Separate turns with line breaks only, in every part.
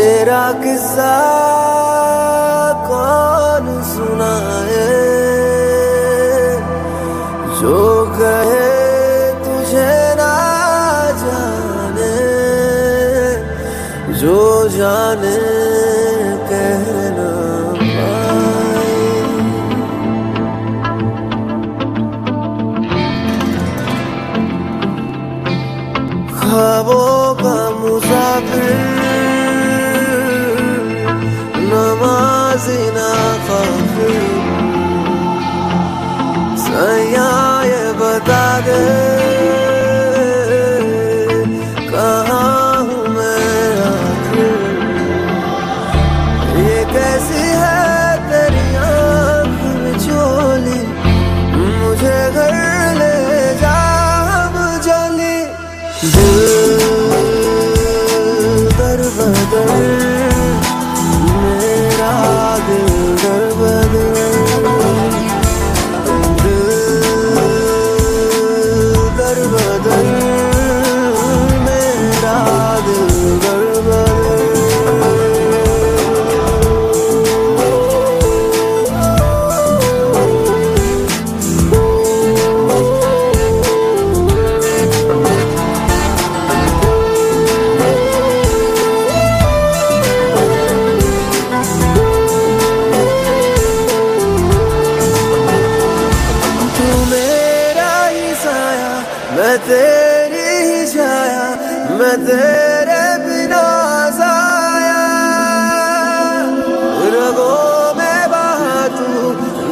किस्सा कौन सुनाए? जो कहे तुझे ना जाने जो जाने कहना ख्वाबों का मुसाफिर नमाजी ना काफिर सैया ये बता दे छाया मैं तेरे बिना जाया। रगों में बहा तू,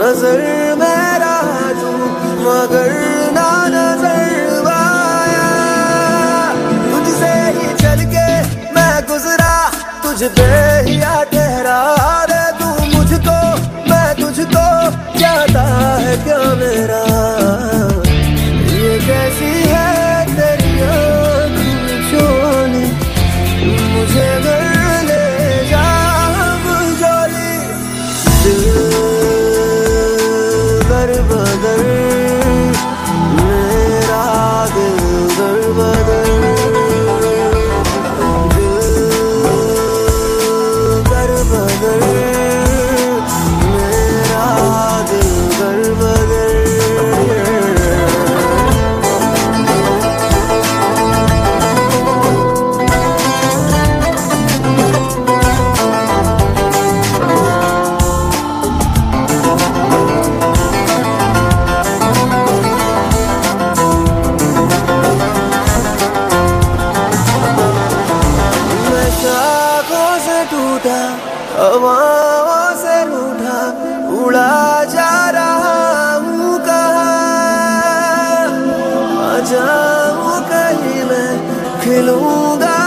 नज़र में रहा तू, मगर ना नज़र आया। तुझसे ही चल के मैं गुजरा, तुझ पे ही ठहरा। रे तू मुझको, मैं तुझको जाता है क्या मेरा? हवाओं से रूठा उड़ा जा रहा हूँ कहाँ। आ जाऊँ कहीं मैं खिलूँगा